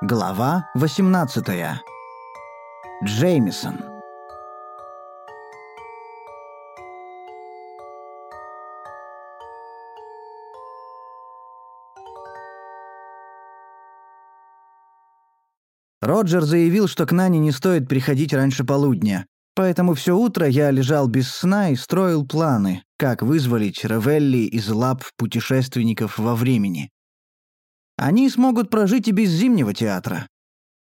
Глава 18. Джеймисон. Роджер заявил, что к Нане не стоит приходить раньше полудня, поэтому все утро я лежал без сна и строил планы, как вызволить Равелли из лап путешественников во времени. Они смогут прожить и без зимнего театра.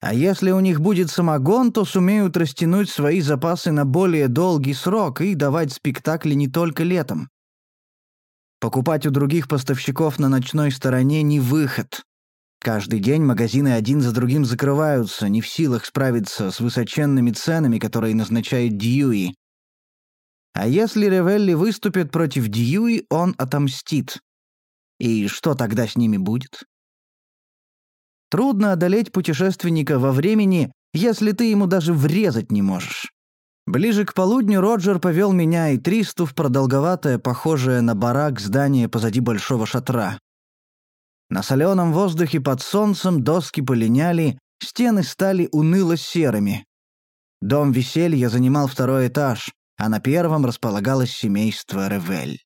А если у них будет самогон, то сумеют растянуть свои запасы на более долгий срок и давать спектакли не только летом. Покупать у других поставщиков на ночной стороне не выход. Каждый день магазины один за другим закрываются, не в силах справиться с высоченными ценами, которые назначает Дьюи. А если Ревелли выступит против Дьюи, он отомстит. И что тогда с ними будет? Трудно одолеть путешественника во времени, если ты ему даже врезать не можешь. Ближе к полудню Роджер повел меня и Тристу в продолговатое, похожее на барак здание позади большого шатра. На соленом воздухе под солнцем доски полиняли, стены стали уныло-серыми. Дом веселья занимал второй этаж, а на первом располагалось семейство Ревель.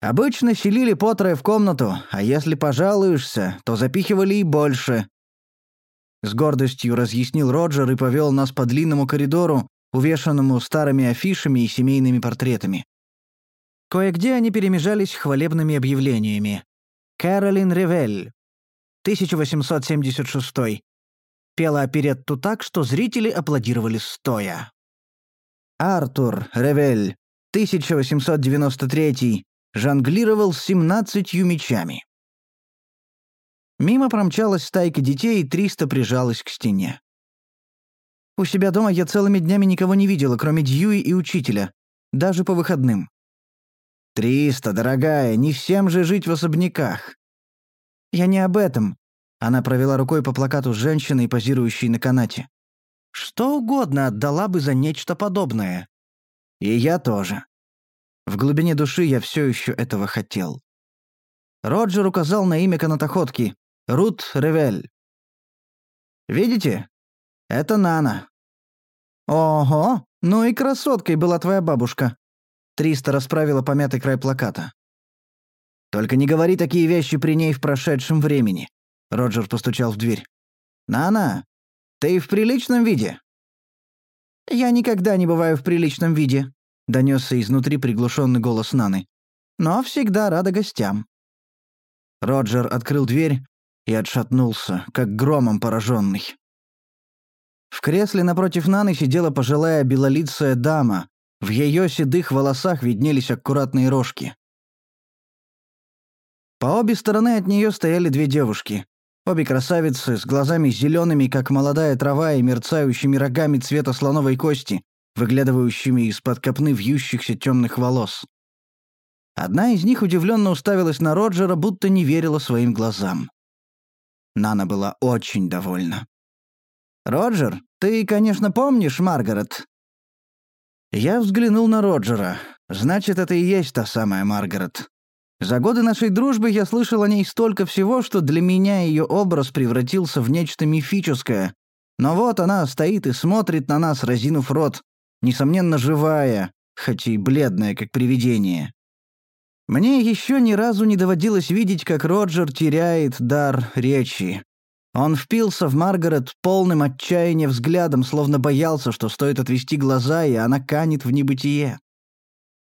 Обычно селили по трое в комнату, а если пожалуешься, то запихивали и больше. С гордостью разъяснил Роджер и повел нас по длинному коридору, увешанному старыми афишами и семейными портретами. Кое-где они перемежались хвалебными объявлениями. Кэролин Ревель, 1876 Пела оперетту так, что зрители аплодировали стоя. Артур Ревель, 1893 жонглировал семнадцатью мечами. Мимо промчалась стайка детей, и Триста прижалась к стене. У себя дома я целыми днями никого не видела, кроме Дьюи и учителя, даже по выходным. «Триста, дорогая, не всем же жить в особняках». «Я не об этом», — она провела рукой по плакату с женщиной, позирующей на канате. «Что угодно отдала бы за нечто подобное». «И я тоже. В глубине души я все еще этого хотел. Роджер указал на имя канатоходки — Рут Ревель. «Видите? Это Нана». «Ого, ну и красоткой была твоя бабушка». Триста расправила помятый край плаката. «Только не говори такие вещи при ней в прошедшем времени», — Роджер постучал в дверь. «Нана, ты в приличном виде?» «Я никогда не бываю в приличном виде», — донесся изнутри приглушенный голос Наны. «Но всегда рада гостям». Роджер открыл дверь и отшатнулся, как громом пораженный. В кресле напротив Наны сидела пожилая белолицая дама. В ее седых волосах виднелись аккуратные рожки. По обе стороны от нее стояли две девушки. Обе красавицы с глазами зелеными, как молодая трава, и мерцающими рогами цвета слоновой кости, выглядывающими из-под копны вьющихся темных волос. Одна из них удивленно уставилась на Роджера, будто не верила своим глазам. Нана была очень довольна. «Роджер, ты, конечно, помнишь Маргарет?» Я взглянул на Роджера. Значит, это и есть та самая Маргарет. За годы нашей дружбы я слышал о ней столько всего, что для меня ее образ превратился в нечто мифическое. Но вот она стоит и смотрит на нас, разинув рот, несомненно, живая, хоть и бледная, как привидение. Мне еще ни разу не доводилось видеть, как Роджер теряет дар речи. Он впился в Маргарет полным отчаяния взглядом, словно боялся, что стоит отвести глаза, и она канет в небытие.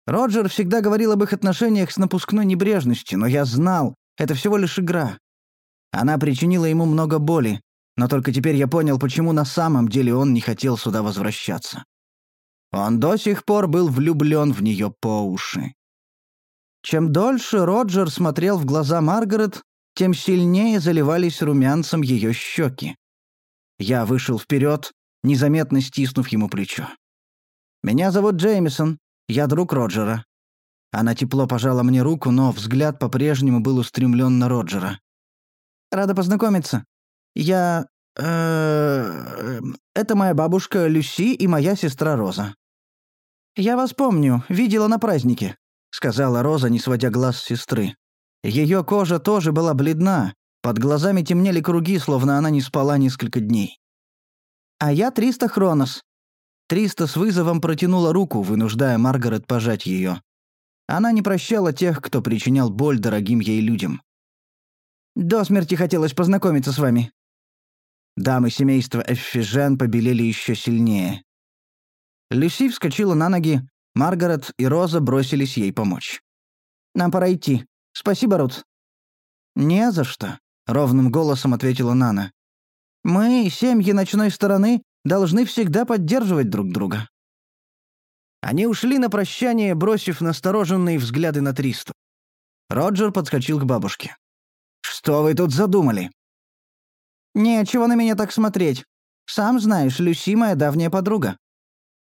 Роджер всегда говорил об их отношениях с напускной небрежностью, но я знал, это всего лишь игра. Она причинила ему много боли, но только теперь я понял, почему на самом деле он не хотел сюда возвращаться. Он до сих пор был влюблен в нее по уши. Чем дольше Роджер смотрел в глаза Маргарет, тем сильнее заливались румянцем ее щеки. Я вышел вперед, незаметно стиснув ему плечо. «Меня зовут Джеймисон, я друг Роджера». Она тепло пожала мне руку, но взгляд по-прежнему был устремлен на Роджера. «Рада познакомиться. Я... Э, это моя бабушка Люси и моя сестра Роза. «Я вас помню, видела на празднике», — сказала Роза, не сводя глаз с сестры. Ее кожа тоже была бледна, Под глазами темнели круги, словно она не спала несколько дней. «А я Триста Хронос». Триста с вызовом протянула руку, вынуждая Маргарет пожать ее. Она не прощала тех, кто причинял боль дорогим ей людям. «До смерти хотелось познакомиться с вами». Дамы семейства Эффижен побелели еще сильнее. Люси вскочила на ноги, Маргарет и Роза бросились ей помочь. «Нам пора идти. Спасибо, Рут». «Не за что», — ровным голосом ответила Нана. «Мы, семьи ночной стороны, должны всегда поддерживать друг друга». Они ушли на прощание, бросив настороженные взгляды на Тристу. Роджер подскочил к бабушке. «Что вы тут задумали?» «Нечего на меня так смотреть. Сам знаешь, Люси моя давняя подруга.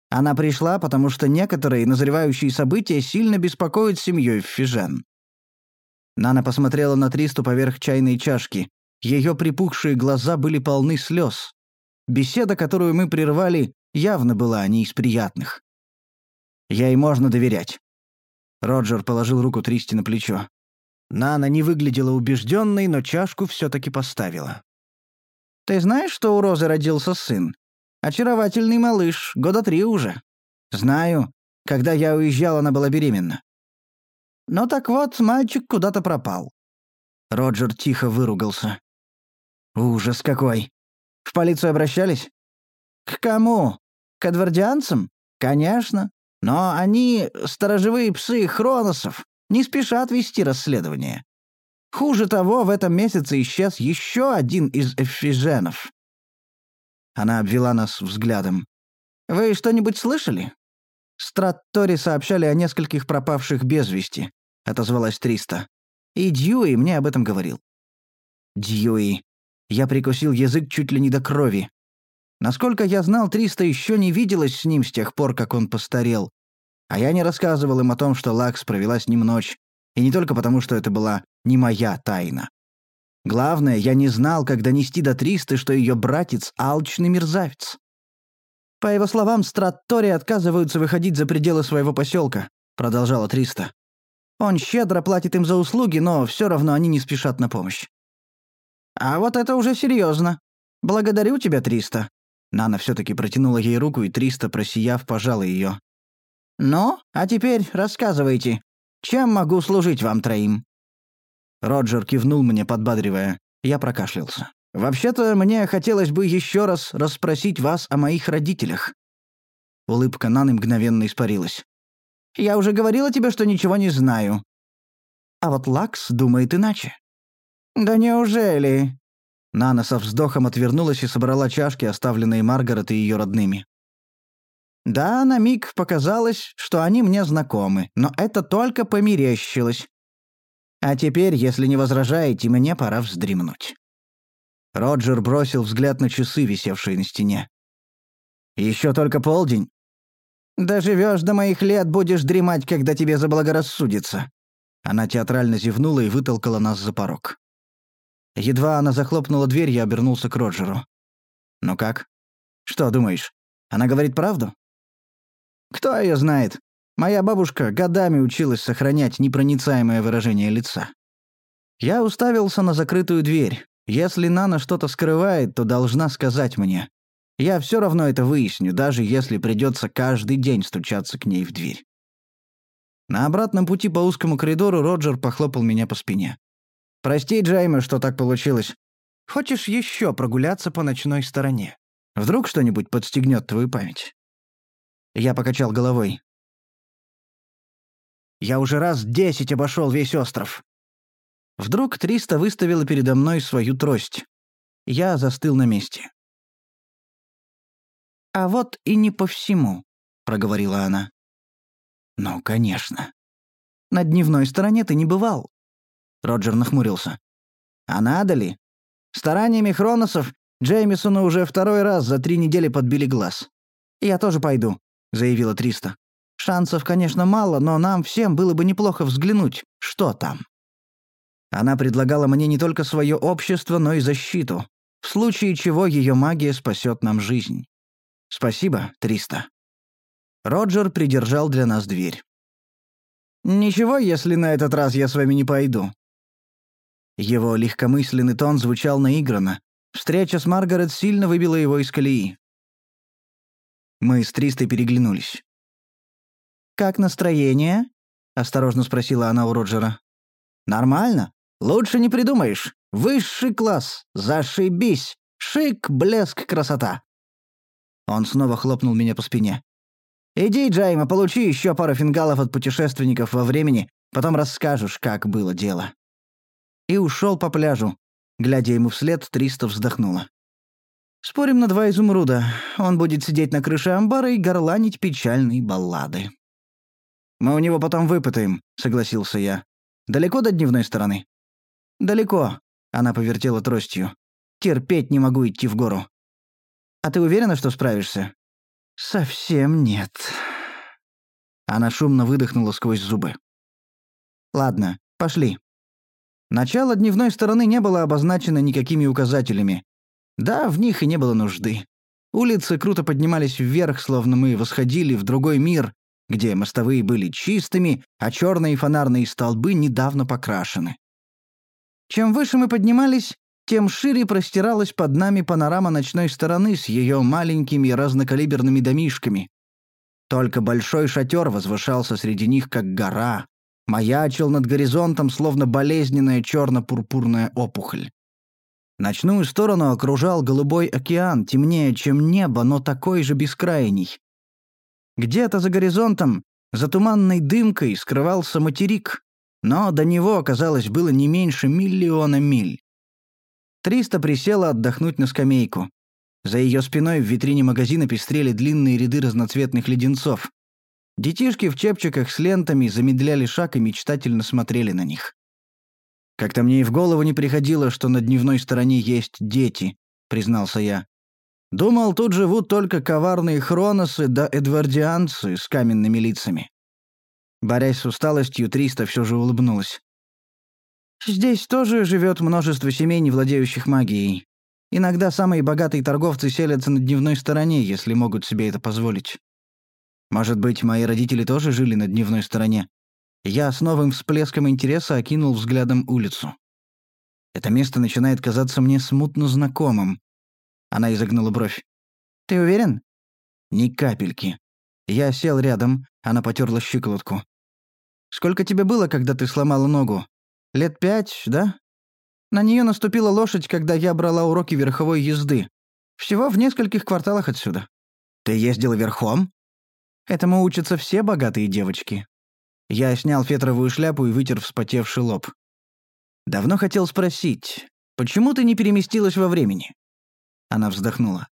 Она пришла, потому что некоторые назревающие события сильно беспокоят семью Фижен. Нана посмотрела на Тристу поверх чайной чашки. Ее припухшие глаза были полны слез. Беседа, которую мы прервали, явно была не из приятных. Ей можно доверять. Роджер положил руку Тристи на плечо. Нана не выглядела убежденной, но чашку все-таки поставила. «Ты знаешь, что у Розы родился сын? Очаровательный малыш, года три уже. Знаю. Когда я уезжал, она была беременна. Ну так вот, мальчик куда-то пропал. Роджер тихо выругался. Ужас какой. В полицию обращались? К кому? К адвардианцам? Конечно. Но они, сторожевые псы Хроносов, не спешат вести расследование. Хуже того, в этом месяце исчез еще один из эфиженов. Она обвела нас взглядом. «Вы что-нибудь слышали?» «Страттори сообщали о нескольких пропавших без вести», — отозвалась Триста. «И Дьюи мне об этом говорил». «Дьюи». Я прикусил язык чуть ли не до крови. Насколько я знал, Триста еще не виделась с ним с тех пор, как он постарел. А я не рассказывал им о том, что Лакс провела с ним ночь. И не только потому, что это была не моя тайна. Главное, я не знал, как донести до Тристы, что ее братец — алчный мерзавец. По его словам, Страттори отказываются выходить за пределы своего поселка, продолжала Триста. Он щедро платит им за услуги, но все равно они не спешат на помощь. А вот это уже серьезно. Благодарю тебя, Триста. Нана все-таки протянула ей руку, и Триста, просияв, пожала ее. «Ну, а теперь рассказывайте, чем могу служить вам троим?» Роджер кивнул мне, подбадривая. Я прокашлялся. «Вообще-то, мне хотелось бы еще раз расспросить вас о моих родителях». Улыбка Наны мгновенно испарилась. «Я уже говорила тебе, что ничего не знаю». А вот Лакс думает иначе. «Да неужели?» Нана со вздохом отвернулась и собрала чашки, оставленные Маргарет и ее родными. «Да, на миг показалось, что они мне знакомы, но это только померещилось. А теперь, если не возражаете, мне пора вздремнуть». Роджер бросил взгляд на часы, висевшие на стене. «Еще только полдень. Доживешь до моих лет, будешь дремать, когда тебе заблагорассудится». Она театрально зевнула и вытолкала нас за порог. Едва она захлопнула дверь, я обернулся к Роджеру. «Ну как? Что думаешь? Она говорит правду?» «Кто ее знает? Моя бабушка годами училась сохранять непроницаемое выражение лица. Я уставился на закрытую дверь. Если Нана что-то скрывает, то должна сказать мне. Я все равно это выясню, даже если придется каждый день стучаться к ней в дверь. На обратном пути по узкому коридору Роджер похлопал меня по спине. «Прости, Джейми, что так получилось. Хочешь еще прогуляться по ночной стороне? Вдруг что-нибудь подстегнет твою память?» Я покачал головой. Я уже раз десять обошел весь остров. Вдруг Триста выставила передо мной свою трость. Я застыл на месте. «А вот и не по всему», — проговорила она. «Ну, конечно. На дневной стороне ты не бывал». Роджер нахмурился. «А надо ли? Стараниями Хроносов Джеймисону уже второй раз за три недели подбили глаз. Я тоже пойду», — заявила Триста. Шансов, конечно, мало, но нам всем было бы неплохо взглянуть, что там. Она предлагала мне не только свое общество, но и защиту, в случае чего ее магия спасет нам жизнь. Спасибо, Триста. Роджер придержал для нас дверь. «Ничего, если на этот раз я с вами не пойду». Его легкомысленный тон звучал наигранно. Встреча с Маргарет сильно выбила его из колеи. Мы с Тристой переглянулись. «Как настроение?» — осторожно спросила она у Роджера. «Нормально. Лучше не придумаешь. Высший класс. Зашибись. Шик, блеск, красота». Он снова хлопнул меня по спине. «Иди, Джайма, получи еще пару фингалов от путешественников во времени, потом расскажешь, как было дело». И ушел по пляжу. Глядя ему вслед, Триста вздохнула. «Спорим на два изумруда. Он будет сидеть на крыше амбара и горланить печальные баллады». «Мы у него потом выпытаем», — согласился я. «Далеко до дневной стороны?» «Далеко», — она повертела тростью. «Терпеть не могу идти в гору». «А ты уверена, что справишься?» «Совсем нет». Она шумно выдохнула сквозь зубы. «Ладно, пошли». Начало дневной стороны не было обозначено никакими указателями. Да, в них и не было нужды. Улицы круто поднимались вверх, словно мы восходили в другой мир, где мостовые были чистыми, а черные фонарные столбы недавно покрашены. Чем выше мы поднимались, тем шире простиралась под нами панорама ночной стороны с ее маленькими разнокалиберными домишками. Только большой шатер возвышался среди них, как гора, маячил над горизонтом, словно болезненная черно-пурпурная опухоль. Ночную сторону окружал голубой океан, темнее, чем небо, но такой же бескрайний. Где-то за горизонтом, за туманной дымкой, скрывался материк, но до него, оказалось, было не меньше миллиона миль. Триста присела отдохнуть на скамейку. За ее спиной в витрине магазина пестрели длинные ряды разноцветных леденцов. Детишки в чепчиках с лентами замедляли шаг и мечтательно смотрели на них. «Как-то мне и в голову не приходило, что на дневной стороне есть дети», — признался я. Думал, тут живут только коварные хроносы да эдвардианцы с каменными лицами. Борясь с усталостью, Триста все же улыбнулась. «Здесь тоже живет множество семей, не владеющих магией. Иногда самые богатые торговцы селятся на дневной стороне, если могут себе это позволить. Может быть, мои родители тоже жили на дневной стороне? Я с новым всплеском интереса окинул взглядом улицу. Это место начинает казаться мне смутно знакомым. Она изогнула бровь. «Ты уверен?» «Ни капельки». Я сел рядом, она потерла щиколотку. «Сколько тебе было, когда ты сломала ногу? Лет пять, да?» На нее наступила лошадь, когда я брала уроки верховой езды. Всего в нескольких кварталах отсюда. «Ты ездила верхом?» Этому учатся все богатые девочки. Я снял фетровую шляпу и вытер вспотевший лоб. Давно хотел спросить, почему ты не переместилась во времени? Она вздохнула.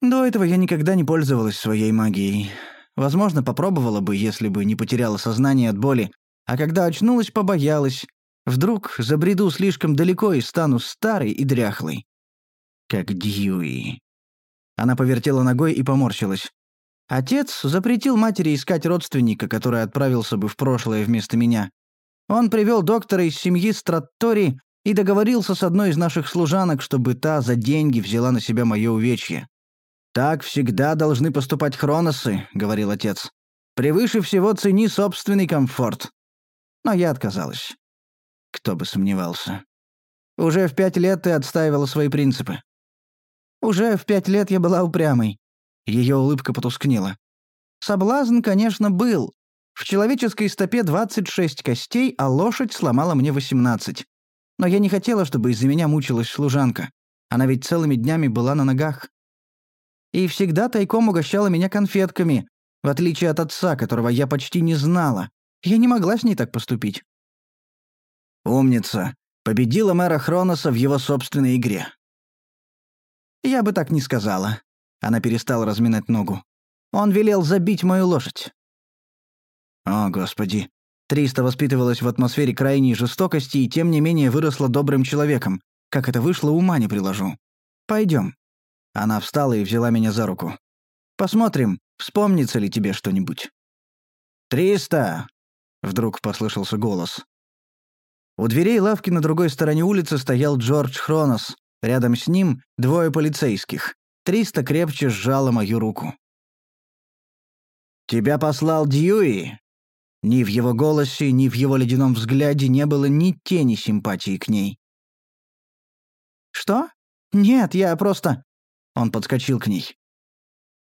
До этого я никогда не пользовалась своей магией. Возможно, попробовала бы, если бы не потеряла сознание от боли, а когда очнулась, побоялась. Вдруг забреду слишком далеко и стану старой и дряхлой. Как Дьюи. Она повертела ногой и поморщилась. Отец запретил матери искать родственника, который отправился бы в прошлое вместо меня. Он привел доктора из семьи Страттори и договорился с одной из наших служанок, чтобы та за деньги взяла на себя мое увечье. «Так всегда должны поступать хроносы», — говорил отец. «Превыше всего цени собственный комфорт». Но я отказалась. Кто бы сомневался. Уже в пять лет ты отстаивала свои принципы. Уже в пять лет я была упрямой. Ее улыбка потускнела. Соблазн, конечно, был. В человеческой стопе 26 костей, а лошадь сломала мне 18. Но я не хотела, чтобы из-за меня мучилась служанка. Она ведь целыми днями была на ногах. И всегда тайком угощала меня конфетками, в отличие от отца, которого я почти не знала. Я не могла с ней так поступить. Умница. Победила мэра Хроноса в его собственной игре. Я бы так не сказала. Она перестала разминать ногу. Он велел забить мою лошадь. О, господи. Триста воспитывалась в атмосфере крайней жестокости и тем не менее выросла добрым человеком. Как это вышло, ума не приложу. Пойдем. Она встала и взяла меня за руку. Посмотрим, вспомнится ли тебе что-нибудь. «Триста!» — вдруг послышался голос. У дверей лавки на другой стороне улицы стоял Джордж Хронос. Рядом с ним двое полицейских. Триста крепче сжала мою руку. «Тебя послал Дьюи?» Ни в его голосе, ни в его ледяном взгляде не было ни тени симпатии к ней. «Что? Нет, я просто...» Он подскочил к ней.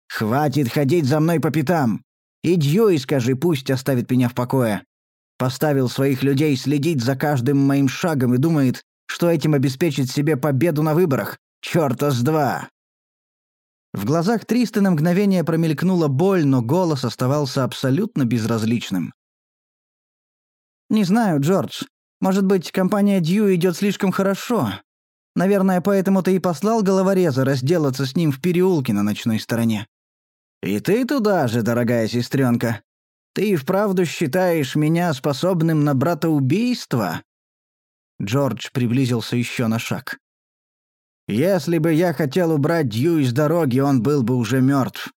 «Хватит ходить за мной по пятам! И скажи, пусть оставит меня в покое. Поставил своих людей следить за каждым моим шагом и думает, что этим обеспечит себе победу на выборах. Чёрта с два!» В глазах Триста на мгновение промелькнула боль, но голос оставался абсолютно безразличным. «Не знаю, Джордж. Может быть, компания Дью идет слишком хорошо. Наверное, поэтому ты и послал головореза разделаться с ним в переулке на ночной стороне». «И ты туда же, дорогая сестренка. Ты и вправду считаешь меня способным на братоубийство?» Джордж приблизился еще на шаг. «Если бы я хотел убрать Дью из дороги, он был бы уже мертв.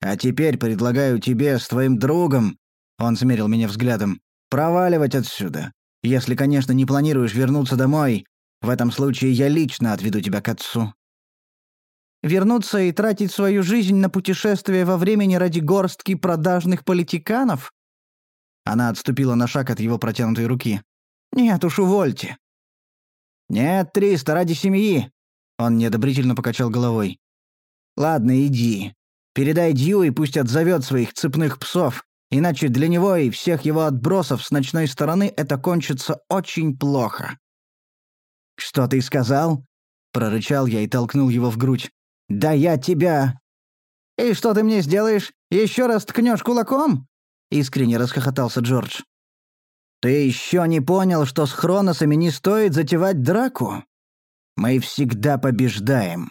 А теперь предлагаю тебе с твоим другом...» Он смерил меня взглядом проваливать отсюда. Если, конечно, не планируешь вернуться домой, в этом случае я лично отведу тебя к отцу». «Вернуться и тратить свою жизнь на путешествие во времени ради горстки продажных политиканов?» Она отступила на шаг от его протянутой руки. «Нет уж, увольте». «Нет, Триста, ради семьи!» Он неодобрительно покачал головой. «Ладно, иди. Передай Дью и пусть отзовет своих цепных псов. Иначе для него и всех его отбросов с ночной стороны это кончится очень плохо. «Что ты сказал?» — прорычал я и толкнул его в грудь. «Да я тебя...» «И что ты мне сделаешь? Еще раз ткнешь кулаком?» — искренне расхохотался Джордж. «Ты еще не понял, что с Хроносами не стоит затевать драку? Мы всегда побеждаем».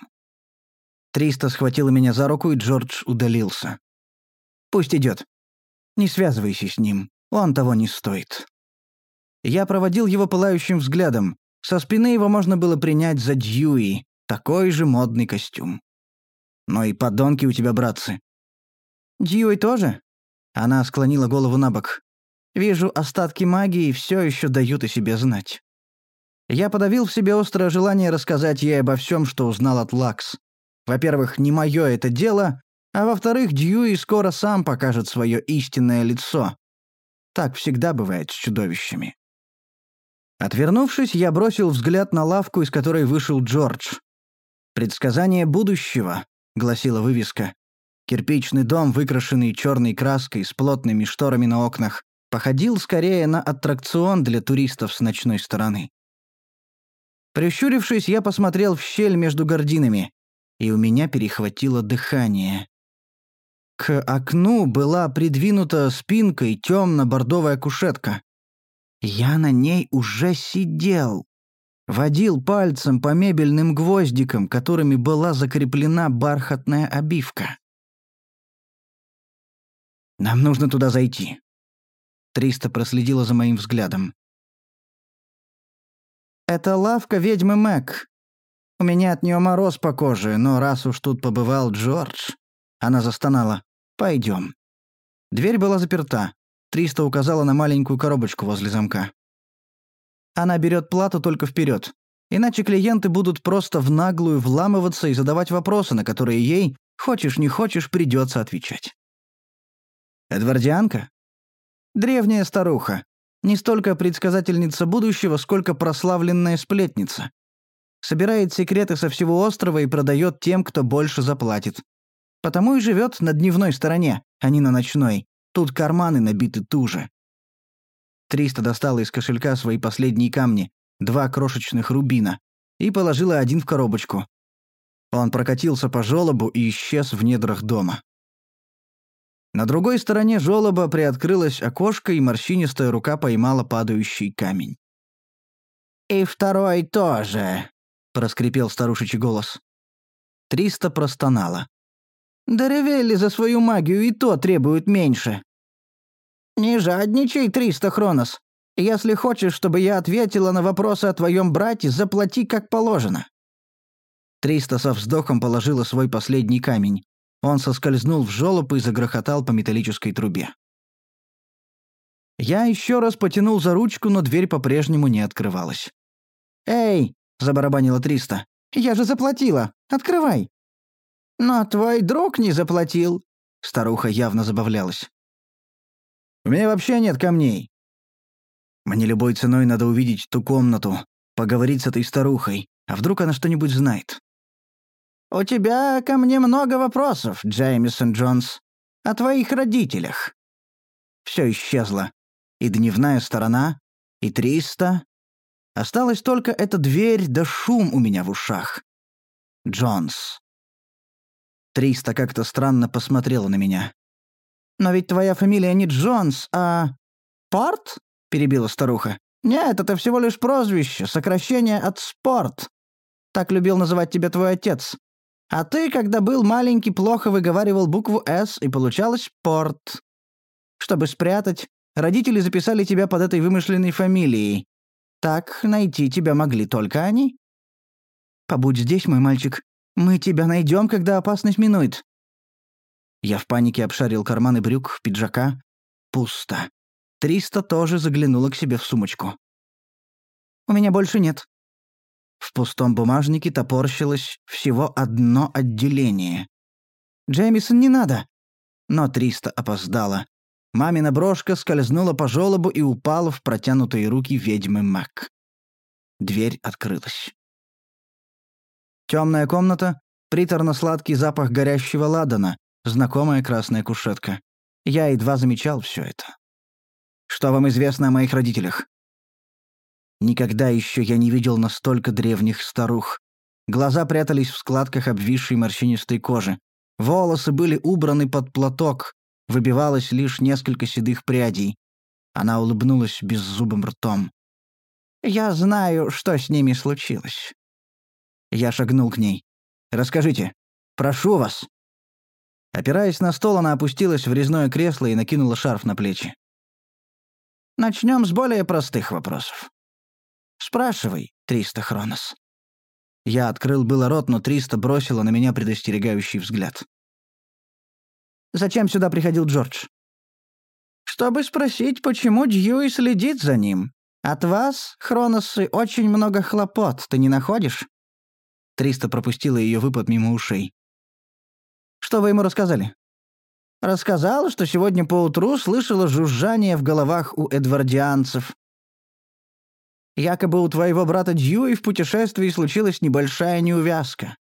Триста схватила меня за руку, и Джордж удалился. «Пусть идет. Не связывайся с ним, он того не стоит». Я проводил его пылающим взглядом. Со спины его можно было принять за Дьюи, такой же модный костюм. «Но и подонки у тебя, братцы». «Дьюи тоже?» Она склонила голову на бок. «Вижу, остатки магии все еще дают о себе знать». Я подавил в себе острое желание рассказать ей обо всем, что узнал от Лакс. Во-первых, не мое это дело, а во-вторых, Дьюи скоро сам покажет свое истинное лицо. Так всегда бывает с чудовищами. Отвернувшись, я бросил взгляд на лавку, из которой вышел Джордж. «Предсказание будущего», — гласила вывеска. Кирпичный дом, выкрашенный черной краской с плотными шторами на окнах, походил скорее на аттракцион для туристов с ночной стороны. Прищурившись, я посмотрел в щель между гординами, и у меня перехватило дыхание. К окну была придвинута спинкой темно-бордовая кушетка. Я на ней уже сидел. Водил пальцем по мебельным гвоздикам, которыми была закреплена бархатная обивка. «Нам нужно туда зайти». Триста проследила за моим взглядом. «Это лавка ведьмы Мэг. У меня от нее мороз по коже, но раз уж тут побывал Джордж...» Она застонала. Пойдем. Дверь была заперта. Триста указала на маленькую коробочку возле замка. Она берет плату только вперед. Иначе клиенты будут просто в наглую вламываться и задавать вопросы, на которые ей, хочешь не хочешь, придется отвечать. Эдвардианка? Древняя старуха. Не столько предсказательница будущего, сколько прославленная сплетница. Собирает секреты со всего острова и продает тем, кто больше заплатит. Потому и живет на дневной стороне, а не на ночной. Тут карманы набиты туже. Триста достала из кошелька свои последние камни, два крошечных рубина, и положила один в коробочку. Он прокатился по жёлобу и исчез в недрах дома. На другой стороне жёлоба приоткрылось окошко, и морщинистая рука поймала падающий камень. «И второй тоже», — проскрипел старушечий голос. Триста простонала. Доревели за свою магию и то требуют меньше. Не жадничай, Триста Хронос. Если хочешь, чтобы я ответила на вопросы о твоем брате, заплати как положено. Триста со вздохом положила свой последний камень. Он соскользнул в жёлоб и загрохотал по металлической трубе. Я еще раз потянул за ручку, но дверь по-прежнему не открывалась. «Эй!» — забарабанила Триста. «Я же заплатила! Открывай!» «Но твой друг не заплатил», — старуха явно забавлялась. У меня вообще нет камней. Мне любой ценой надо увидеть ту комнату, поговорить с этой старухой, а вдруг она что-нибудь знает. «У тебя ко мне много вопросов, Джеймисон Джонс. О твоих родителях». Все исчезло. И дневная сторона, и триста. Осталась только эта дверь да шум у меня в ушах. Джонс. Триста как-то странно посмотрела на меня. «Но ведь твоя фамилия не Джонс, а... Порт?» — перебила старуха. «Нет, это всего лишь прозвище, сокращение от «спорт». Так любил называть тебя твой отец. А ты, когда был маленький, плохо выговаривал букву «С», и получалось «порт». Чтобы спрятать, родители записали тебя под этой вымышленной фамилией. Так найти тебя могли только они. Побудь здесь, мой мальчик. Мы тебя найдем, когда опасность минует. Я в панике обшарил карманы брюк, пиджака. Пусто. Триста тоже заглянула к себе в сумочку. «У меня больше нет». В пустом бумажнике топорщилось всего одно отделение. «Джеймисон, не надо!» Но Триста опоздала. Мамина брошка скользнула по желобу и упала в протянутые руки ведьмы Мак. Дверь открылась. Темная комната, приторно-сладкий запах горящего ладана, знакомая красная кушетка. Я едва замечал все это. Что вам известно о моих родителях? Никогда еще я не видел настолько древних старух. Глаза прятались в складках обвисшей морщинистой кожи. Волосы были убраны под платок, выбивалось лишь несколько седых прядей. Она улыбнулась беззубым ртом. «Я знаю, что с ними случилось». Я шагнул к ней. «Расскажите. Прошу вас». Опираясь на стол, она опустилась в резное кресло и накинула шарф на плечи. «Начнем с более простых вопросов. Спрашивай, Триста Хронос». Я открыл было рот, но Триста бросила на меня предостерегающий взгляд. Зачем сюда приходил Джордж?» «Чтобы спросить, почему Дьюи следит за ним. От вас, Хроносы, очень много хлопот, ты не находишь?» Триста пропустила ее выпад мимо ушей. «Что вы ему рассказали?» «Рассказал, что сегодня поутру слышала жужжание в головах у эдвардианцев. Якобы у твоего брата Дьюи в путешествии случилась небольшая неувязка.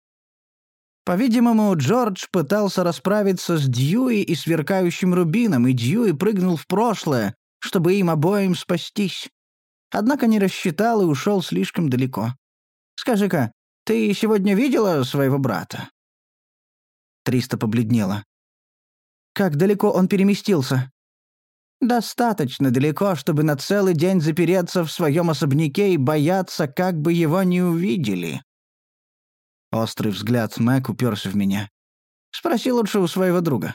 По-видимому, Джордж пытался расправиться с Дьюи и сверкающим рубином, и Дьюи прыгнул в прошлое, чтобы им обоим спастись. Однако не рассчитал и ушел слишком далеко. Скажи-ка, ты сегодня видела своего брата?» Триста побледнела. «Как далеко он переместился?» «Достаточно далеко, чтобы на целый день запереться в своем особняке и бояться, как бы его не увидели», Острый взгляд Мэг уперся в меня. «Спроси лучше у своего друга.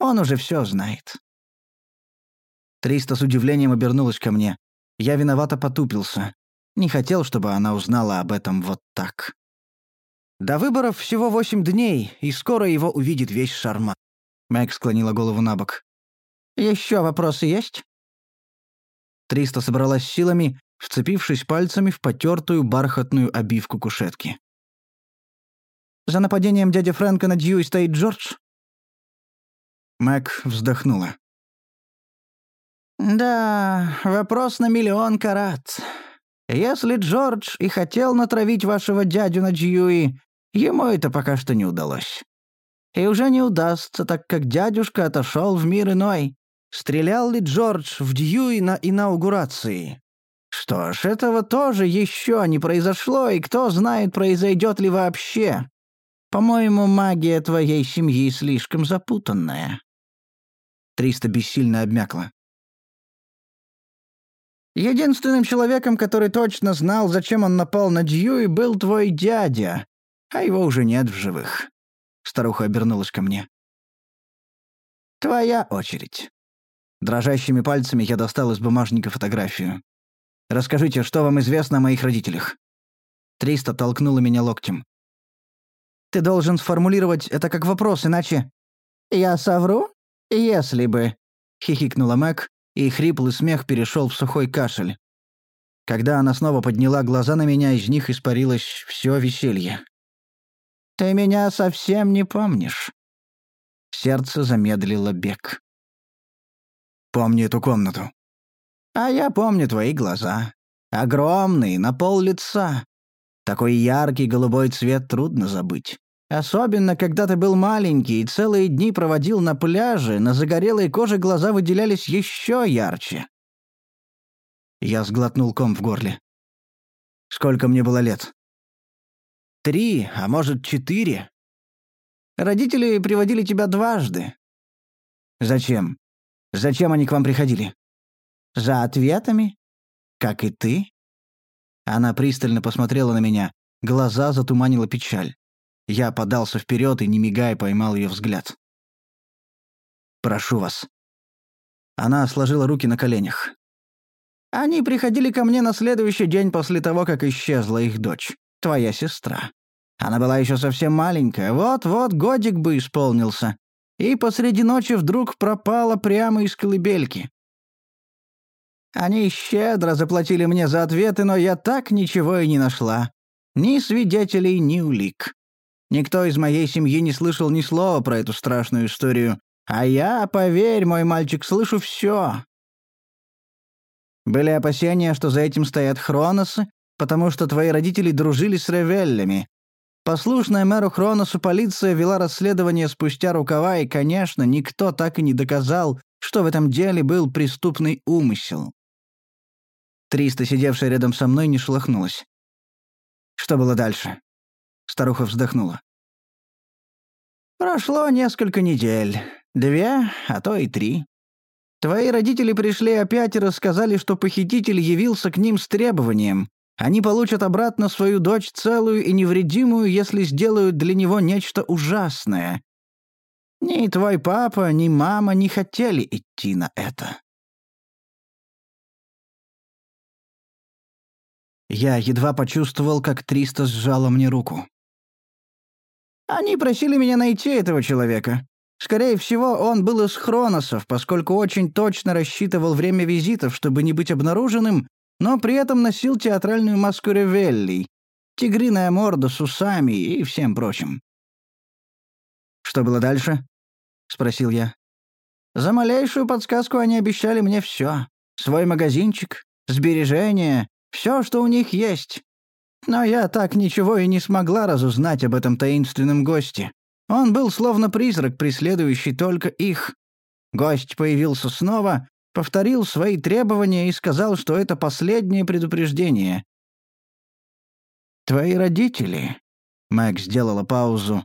Он уже все знает». Триста с удивлением обернулась ко мне. Я виновато потупился. Не хотел, чтобы она узнала об этом вот так. До выборов всего восемь дней, и скоро его увидит весь Шарма. Мэг склонила голову на бок. «Еще вопросы есть?» Триста собралась силами, вцепившись пальцами в потертую бархатную обивку кушетки. За нападением дяди Фрэнка на Дьюи стоит Джордж?» Мэг вздохнула. «Да, вопрос на миллион карат. Если Джордж и хотел натравить вашего дядю на Дьюи, ему это пока что не удалось. И уже не удастся, так как дядюшка отошел в мир иной. Стрелял ли Джордж в Дьюи на инаугурации? Что ж, этого тоже еще не произошло, и кто знает, произойдет ли вообще. По-моему, магия твоей семьи слишком запутанная». Триста бессильно обмякла. «Единственным человеком, который точно знал, зачем он напал на Дьюи, был твой дядя, а его уже нет в живых». Старуха обернулась ко мне. «Твоя очередь». Дрожащими пальцами я достал из бумажника фотографию. «Расскажите, что вам известно о моих родителях?» Триста толкнула меня локтем. Ты должен сформулировать это как вопрос, иначе...» «Я совру? Если бы...» — хихикнула Мэг, и хриплый смех перешел в сухой кашель. Когда она снова подняла глаза на меня, из них испарилось все веселье. «Ты меня совсем не помнишь». Сердце замедлило бег. Помню эту комнату. А я помню твои глаза. Огромные, на пол лица. Такой яркий голубой цвет трудно забыть. Особенно, когда ты был маленький и целые дни проводил на пляже, на загорелой коже глаза выделялись еще ярче. Я сглотнул ком в горле. Сколько мне было лет? Три, а может, четыре. Родители приводили тебя дважды. Зачем? Зачем они к вам приходили? За ответами? Как и ты? Она пристально посмотрела на меня. Глаза затуманила печаль. Я подался вперед и, не мигая, поймал ее взгляд. «Прошу вас». Она сложила руки на коленях. «Они приходили ко мне на следующий день после того, как исчезла их дочь, твоя сестра. Она была еще совсем маленькая, вот-вот годик бы исполнился. И посреди ночи вдруг пропала прямо из колыбельки. Они щедро заплатили мне за ответы, но я так ничего и не нашла. Ни свидетелей, ни улик. Никто из моей семьи не слышал ни слова про эту страшную историю. А я, поверь, мой мальчик, слышу все. Были опасения, что за этим стоят Хроносы, потому что твои родители дружили с Ревеллями. Послушная мэру Хроносу полиция вела расследование спустя рукава, и, конечно, никто так и не доказал, что в этом деле был преступный умысел. Триста, сидевшая рядом со мной, не шелохнулась. Что было дальше? Старуха вздохнула. «Прошло несколько недель. Две, а то и три. Твои родители пришли опять и рассказали, что похититель явился к ним с требованием. Они получат обратно свою дочь целую и невредимую, если сделают для него нечто ужасное. Ни твой папа, ни мама не хотели идти на это. Я едва почувствовал, как Триста сжала мне руку. Они просили меня найти этого человека. Скорее всего, он был из Хроносов, поскольку очень точно рассчитывал время визитов, чтобы не быть обнаруженным, но при этом носил театральную маску Ревелли, тигриная морда с усами и всем прочим. «Что было дальше?» — спросил я. «За малейшую подсказку они обещали мне все. Свой магазинчик, сбережения, все, что у них есть. Но я так ничего и не смогла разузнать об этом таинственном госте. Он был словно призрак, преследующий только их. Гость появился снова, повторил свои требования и сказал, что это последнее предупреждение. «Твои родители...» — Мэг сделала паузу.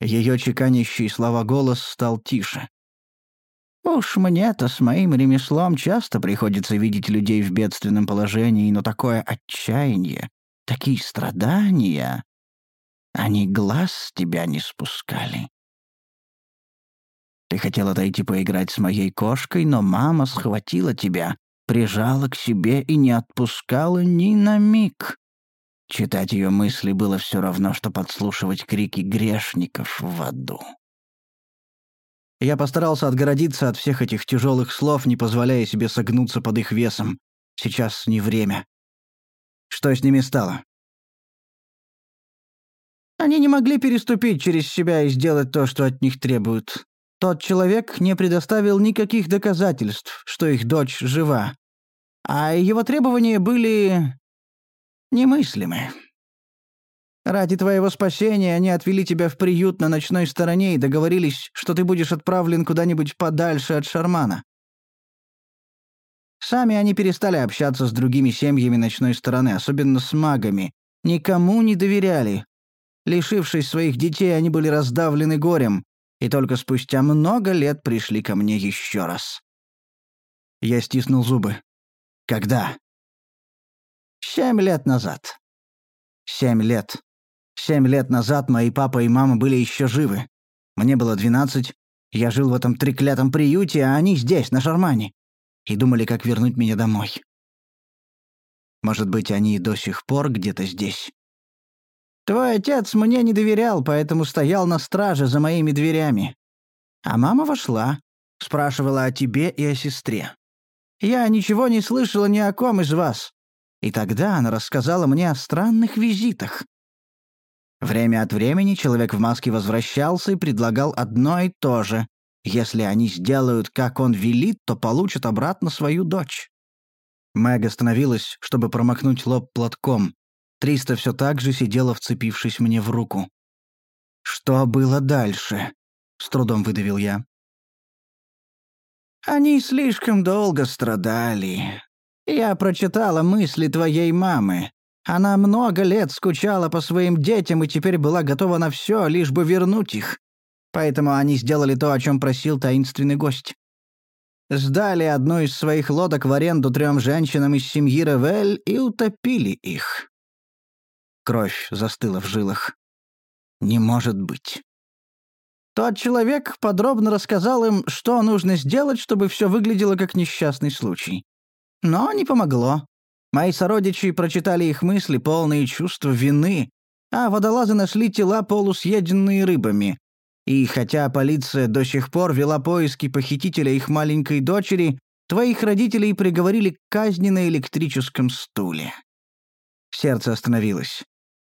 Ее чеканящий слова голос стал тише. Уж мне-то с моим ремеслом часто приходится видеть людей в бедственном положении, но такое отчаяние, такие страдания... Они глаз с тебя не спускали. Ты хотел отойти поиграть с моей кошкой, но мама схватила тебя, прижала к себе и не отпускала ни на миг. Читать ее мысли было все равно, что подслушивать крики грешников в аду. Я постарался отгородиться от всех этих тяжелых слов, не позволяя себе согнуться под их весом. Сейчас не время. Что с ними стало? Они не могли переступить через себя и сделать то, что от них требуют. Тот человек не предоставил никаких доказательств, что их дочь жива. А его требования были... немыслимы. Ради твоего спасения они отвели тебя в приют на ночной стороне и договорились, что ты будешь отправлен куда-нибудь подальше от Шармана. Сами они перестали общаться с другими семьями ночной стороны, особенно с магами. Никому не доверяли. Лишившись своих детей, они были раздавлены горем, и только спустя много лет пришли ко мне еще раз. Я стиснул зубы. Когда? Семь лет назад. Семь лет. Семь лет назад мои папа и мама были еще живы. Мне было двенадцать, я жил в этом треклятом приюте, а они здесь, на Шармане. И думали, как вернуть меня домой. Может быть, они и до сих пор где-то здесь. Твой отец мне не доверял, поэтому стоял на страже за моими дверями. А мама вошла, спрашивала о тебе и о сестре. Я ничего не слышала ни о ком из вас. И тогда она рассказала мне о странных визитах. Время от времени человек в маске возвращался и предлагал одно и то же Если они сделают, как он велит, то получат обратно свою дочь». Мэг остановилась, чтобы промокнуть лоб платком. Триста все так же сидела, вцепившись мне в руку. «Что было дальше?» — с трудом выдавил я. «Они слишком долго страдали. Я прочитала мысли твоей мамы. Она много лет скучала по своим детям и теперь была готова на все, лишь бы вернуть их. Поэтому они сделали то, о чем просил таинственный гость. Сдали одну из своих лодок в аренду трем женщинам из семьи Ревель и утопили их. Кровь застыла в жилах. Не может быть. Тот человек подробно рассказал им, что нужно сделать, чтобы все выглядело как несчастный случай. Но не помогло. Мои сородичи прочитали их мысли, полные чувства вины, а водолазы нашли тела, полусъеденные рыбами. И хотя полиция до сих пор вела поиски похитителя их маленькой дочери, твоих родителей приговорили к казни на электрическом стуле. Сердце остановилось.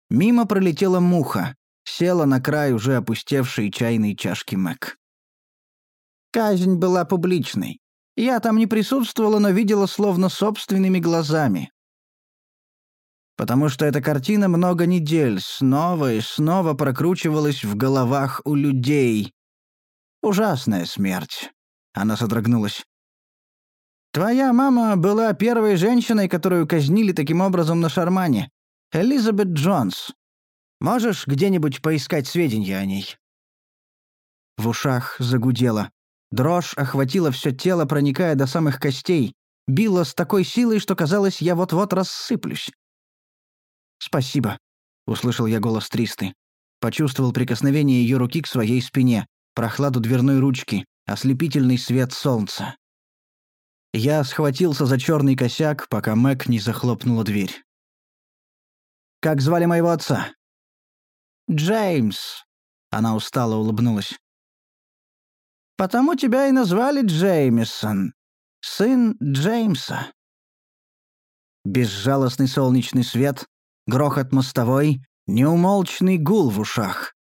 Мимо пролетела муха, села на край уже опустевшей чайной чашки Мэг. Казнь была публичной. Я там не присутствовала, но видела словно собственными глазами. Потому что эта картина много недель снова и снова прокручивалась в головах у людей. Ужасная смерть. Она содрогнулась. Твоя мама была первой женщиной, которую казнили таким образом на Шармане. Элизабет Джонс. Можешь где-нибудь поискать сведения о ней?» В ушах загудело. Дрожь охватила все тело, проникая до самых костей. Била с такой силой, что казалось, я вот-вот рассыплюсь. «Спасибо», — услышал я голос Тристы. Почувствовал прикосновение ее руки к своей спине, прохладу дверной ручки, ослепительный свет солнца. Я схватился за черный косяк, пока Мэг не захлопнула дверь. «Как звали моего отца?» «Джеймс», — она устало улыбнулась. «Потому тебя и назвали Джеймисон, сын Джеймса». Безжалостный солнечный свет, грохот мостовой, неумолчный гул в ушах.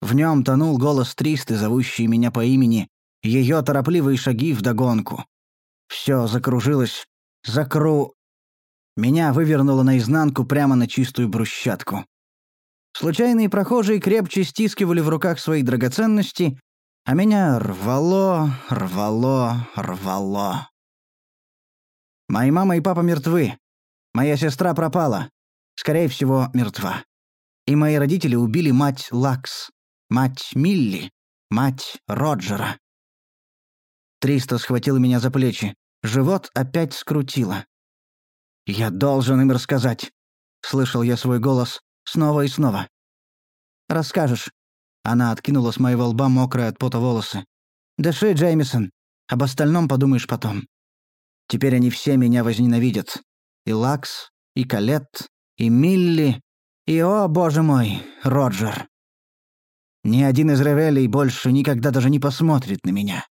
В нем тонул голос Тристы, зовущий меня по имени, ее торопливые шаги вдогонку. Все закружилось, закру... Меня вывернуло наизнанку прямо на чистую брусчатку. Случайные прохожие крепче стискивали в руках свои драгоценности, а меня рвало, рвало, рвало. Мои мама и папа мертвы. Моя сестра пропала. Скорее всего, мертва. И мои родители убили мать Лакс, мать Милли, мать Роджера. Триста схватил меня за плечи. Живот опять скрутило. «Я должен им рассказать», — слышал я свой голос снова и снова. «Расскажешь». Она откинула с моего лба мокрые от пота волосы. «Дыши, Джеймисон. Об остальном подумаешь потом. Теперь они все меня возненавидят. И Лакс, и Калет, и Милли, и, о боже мой, Роджер. Ни один из Ревелей больше никогда даже не посмотрит на меня.